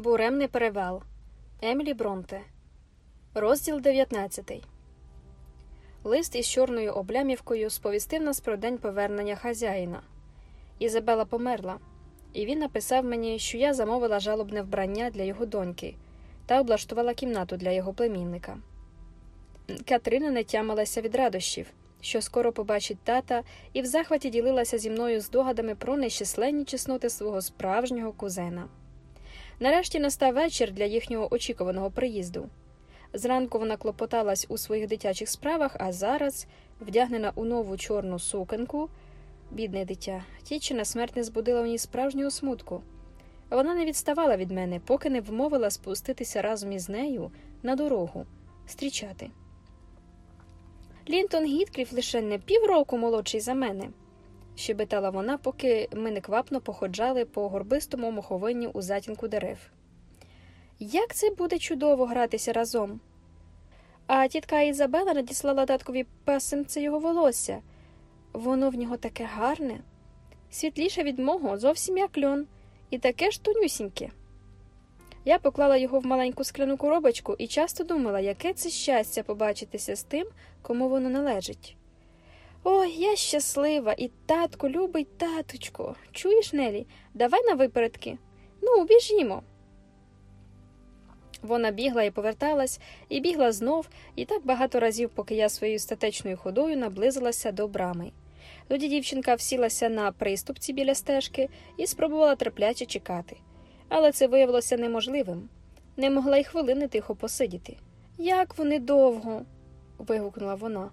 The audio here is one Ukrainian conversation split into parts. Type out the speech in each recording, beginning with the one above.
Буремний перевал Емілі Бронте. Розділ 19 Лист із чорною облямівкою сповістив нас про день повернення хазяїна. Ізабела померла, і він написав мені, що я замовила жалобне вбрання для його доньки та облаштувала кімнату для його племінника. Катрина не тямилася від радощів, що скоро побачить тата, і в захваті ділилася зі мною здогадами про нещисленні чесноти свого справжнього кузена. Нарешті настав вечір для їхнього очікуваного приїзду. Зранку вона клопоталась у своїх дитячих справах, а зараз, вдягнена у нову чорну сукенку, бідне дитя, тічина смерть не збудила у ній справжнього смутку. Вона не відставала від мене, поки не вмовила спуститися разом із нею на дорогу, стрічати. Лінтон Гіткліф лише не півроку молодший за мене, щебетала вона, поки ми неквапно походжали по горбистому моховинні у затінку дерев. Як це буде чудово гратися разом? А тітка Ізабела надіслала таткові пасимце його волосся. Воно в нього таке гарне, світліше від мого, зовсім як льон, і таке ж тонюсіньке. Я поклала його в маленьку скляну коробочку і часто думала, яке це щастя побачитися з тим, кому воно належить. Ой, я щаслива, і татко любить таточко. Чуєш, Нелі, давай на випередки. Ну, біжімо. Вона бігла і поверталась, і бігла знов, і так багато разів, поки я своєю статечною ходою наблизилася до брами. Тоді дівчинка всілася на приступці біля стежки і спробувала терпляче чекати. Але це виявилося неможливим. Не могла й хвилини тихо посидіти. Як вони довго. вигукнула вона.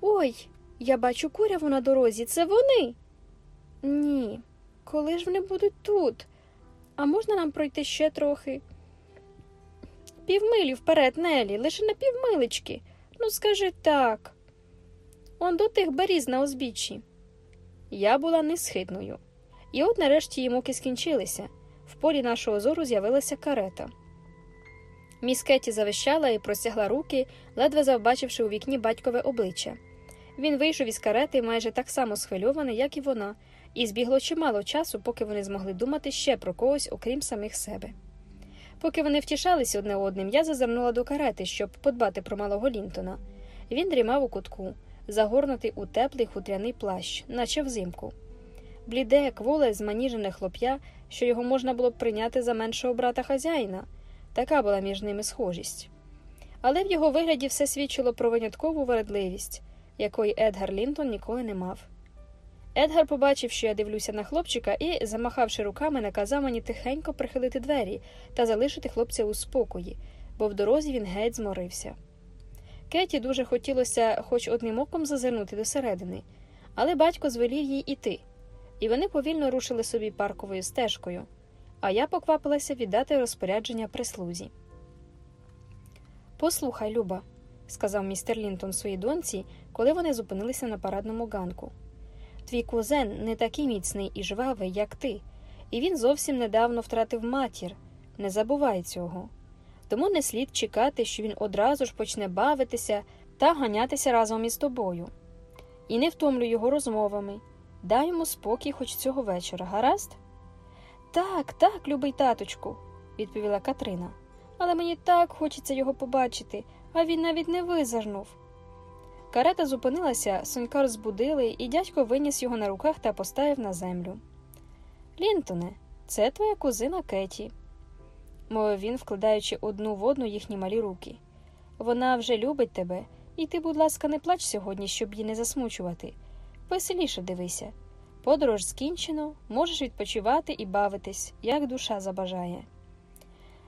Ой, я бачу куряву на дорозі. Це вони? Ні. Коли ж вони будуть тут? А можна нам пройти ще трохи? Півмилі вперед, Нелі, лише на півмилички. Ну, скажи так. Он до тих беріз на узбіччі. Я була несхитною. І от нарешті її муки скінчилися. В полі нашого зору з'явилася карета. Міс Кеті завищала і простягла руки, ледве завбачивши у вікні батькове обличчя. Він вийшов із карети майже так само схвильований, як і вона, і збігло чимало часу, поки вони змогли думати ще про когось, окрім самих себе. Поки вони втішалися одне одним, я зазирнула до карети, щоб подбати про малого Лінтона. Він дрімав у кутку, загорнутий у теплий хутряний плащ, наче взимку. Бліде, кволе, зманіжене хлоп'я, що його можна було б прийняти за меншого брата хазяїна. Така була між ними схожість. Але в його вигляді все свідчило про виняткову вередливість, якої Едгар Лінтон ніколи не мав. Едгар побачив, що я дивлюся на хлопчика, і, замахавши руками, наказав мені тихенько прихилити двері та залишити хлопця у спокої, бо в дорозі він геть зморився. Кеті дуже хотілося хоч одним оком зазирнути досередини, але батько звелів їй іти, і вони повільно рушили собі парковою стежкою, а я поквапилася віддати розпорядження прислузі. Послухай, Люба, сказав містер Лінтон своїй доньці, коли вони зупинилися на парадному ганку. Твій кузен не такий міцний і жвавий, як ти, і він зовсім недавно втратив матір. Не забувай цього. Тому не слід чекати, що він одразу ж почне бавитися та ганятися разом із тобою. І не втомлю його розмовами. Дай йому спокій хоч цього вечора, гаразд? Так, так, любий таточку, відповіла Катрина. Але мені так хочеться його побачити, а він навіть не визирнув. Карета зупинилася, сонька розбудили, і дядько виніс його на руках та поставив на землю. Лінтоне, це твоя кузина Кеті, мовив він, вкладаючи одну в одну їхні малі руки. Вона вже любить тебе, і ти, будь ласка, не плач сьогодні, щоб її не засмучувати. Веселіше дивися. Подорож скінчено, можеш відпочивати і бавитись, як душа забажає.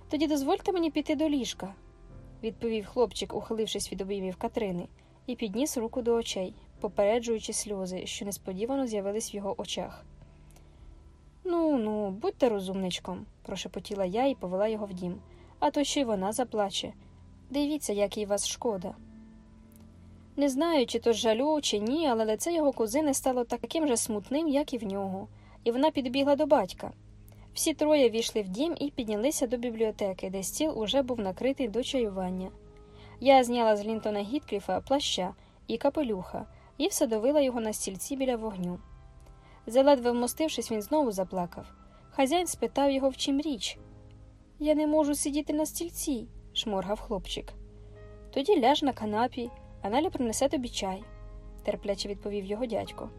Тоді дозвольте мені піти до ліжка, відповів хлопчик, ухилившись від обіймів Катрини і підніс руку до очей, попереджуючи сльози, що несподівано з'явились в його очах. Ну, ну, будьте розумничком, прошепотіла я і повела його в дім, а то ще й вона заплаче. Дивіться, як їй вас шкода. Не знаю, чи то жалю, чи ні, але лице його кузини стало таким же смутним, як і в нього, і вона підбігла до батька. Всі троє війшли в дім і піднялися до бібліотеки, де стіл уже був накритий до чаювання. Я зняла з Лінтона Гіткліфа плаща і капелюха і всадовила його на стільці біля вогню. Заледве вмостившись, він знову заплакав. Хазяїн спитав його, в чим річ. Я не можу сидіти на стільці, шморгав хлопчик. Тоді ляж на канапі, а Нелі принесе тобі чай, терпляче відповів його дядько.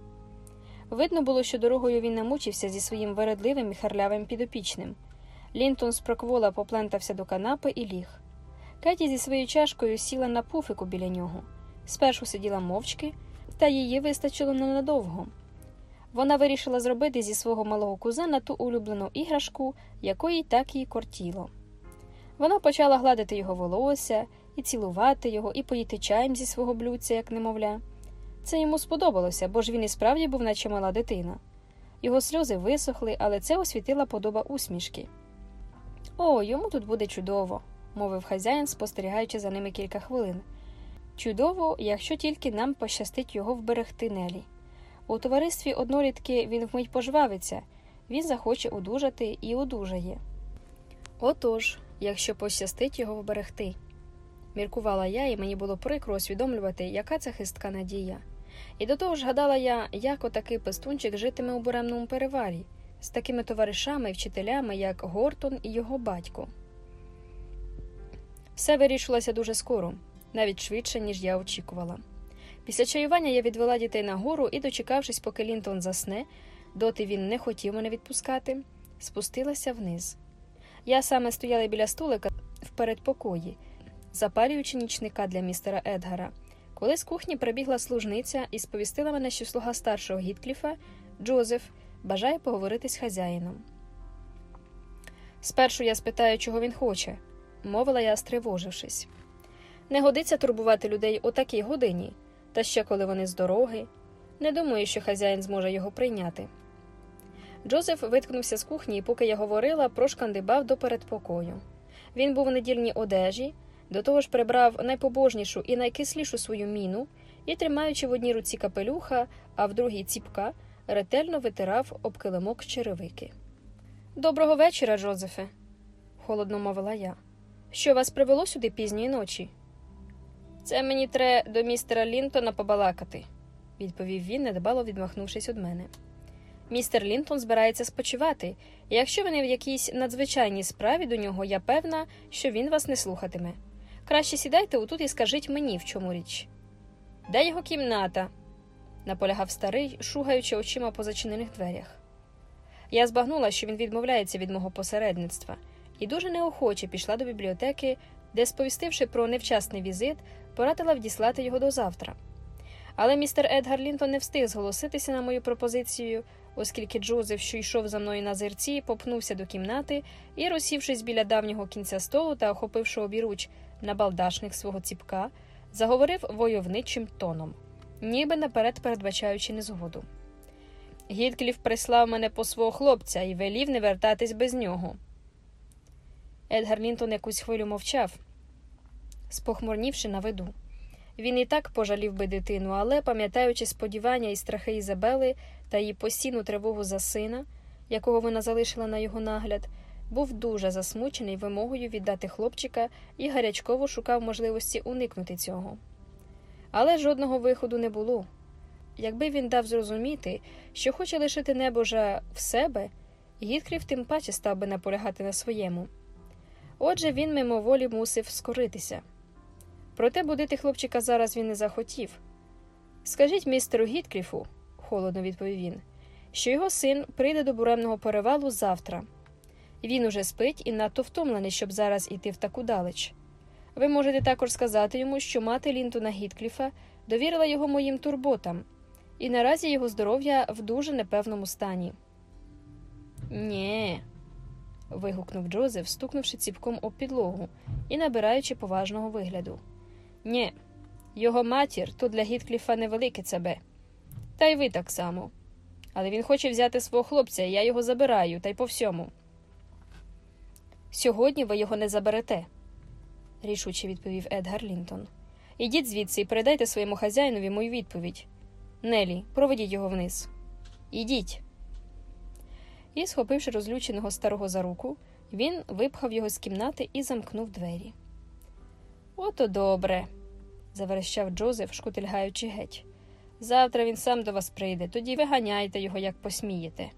Видно було, що дорогою він намучився зі своїм вередливим і харлявим підопічним. Лінтон з проквола поплентався до канапи і ліг. Кеті зі своєю чашкою сіла на пуфику біля нього. Спершу сиділа мовчки, та її вистачило ненадовго. Вона вирішила зробити зі свого малого кузена ту улюблену іграшку, якої так їй кортіло. Вона почала гладити його волосся, і цілувати його, і поїти чаєм зі свого блюдця, як немовля. Це йому сподобалося, бо ж він і справді був, наче мала дитина. Його сльози висохли, але це освітила подоба усмішки. О, йому тут буде чудово, мовив хазяїн, спостерігаючи за ними кілька хвилин. Чудово, якщо тільки нам пощастить його вберегти Нелі. У товаристві однолітки він вмить пожвавиться, він захоче одужати і одужає. Отож, якщо пощастить його вберегти, міркувала я, і мені було прикро усвідомлювати, яка це хистка надія. І до того ж гадала я, як отакий пестунчик житиме у буремному переварі з такими товаришами і вчителями, як Гортон і його батько. Все вирішилося дуже скоро, навіть швидше, ніж я очікувала. Після чаювання я відвела дітей на гору і, дочекавшись, поки Лінтон засне, доти він не хотів мене відпускати, спустилася вниз. Я саме стояла біля столика в передпокої, запалюючи нічника для містера Едгара, коли з кухні прибігла служниця і сповістила мене, що слуга старшого Гіткліфа, Джозеф, бажає поговорити з хазяїном. Спершу я спитаю, чого він хоче, мовила я, стривожившись. Не годиться турбувати людей у такій годині, та ще коли вони з дороги. Не думаю, що хазяїн зможе його прийняти. Джозеф виткнувся з кухні, і поки я говорила, прошкандибав до передпокою. Він був у недільній одежі, до того ж прибрав найпобожнішу і найкислішу свою міну і, тримаючи в одній руці капелюха, а в другій ціпка, ретельно витирав об килимок черевики. Доброго вечора, Джозефе, холодно мовила я. Що вас привело сюди пізньої ночі? Це мені тре до містера Лінтона побалакати, відповів він, недбало відмахнувшись від мене. Містер Лінтон збирається спочивати, і якщо ви не в якійсь надзвичайній справі до нього, я певна, що він вас не слухатиме. Краще сідайте отут і скажіть мені, в чому річ. Де його кімната? наполягав старий, шугаючи очима по зачинених дверях. Я збагнула, що він відмовляється від мого посередництва, і дуже неохоче пішла до бібліотеки, де, сповістивши про невчасний візит, порадила вдіслати його до завтра. Але містер Едгар Лінтон не встиг зголоситися на мою пропозицію, оскільки Джозеф, що йшов за мною на зерці, попнувся до кімнати і, розсівшись біля давнього кінця столу та охопивши обіруч на балдашник свого ціпка, заговорив войовничим тоном, ніби наперед передбачаючи незгоду. Гідкліф прислав мене по свого хлопця і велів не вертатись без нього. Едгар Лінтон якусь хвилю мовчав, спохмурнівши на виду. Він і так пожалів би дитину, але, пам'ятаючи сподівання і страхи Ізабели та її постійну тривогу за сина, якого вона залишила на його нагляд, був дуже засмучений вимогою віддати хлопчика і гарячково шукав можливості уникнути цього. Але жодного виходу не було. Якби він дав зрозуміти, що хоче лишити небожа в себе, Гіткрів тим паче став би наполягати на своєму. Отже, він мимоволі мусив скоритися. Проте будити хлопчика зараз він не захотів. Скажіть містеру Гіткріфу, холодно відповів він, що його син прийде до буремного перевалу завтра. Він уже спить і надто втомлений, щоб зараз іти в таку далеч. Ви можете також сказати йому, що мати Лінтона Гіткліфа довірила його моїм турботам, і наразі його здоров'я в дуже непевному стані. Нє. Вигукнув Джозеф, стукнувши ціпком об підлогу і набираючи поважного вигляду. Нє, його матір то для Гіткліфа невелике цебе. Та й ви так само. Але він хоче взяти свого хлопця, і я його забираю, та й по всьому. Сьогодні ви його не заберете, рішуче відповів Едгар Лінтон. Ідіть звідси і передайте своєму хазяїнові мою відповідь. Нелі, проведіть його вниз. Ідіть. І, схопивши розлюченого старого за руку, він випхав його з кімнати і замкнув двері. Ото добре, заверещав Джозеф, шкутильгаючи геть. Завтра він сам до вас прийде, тоді виганяйте його, як посмієте.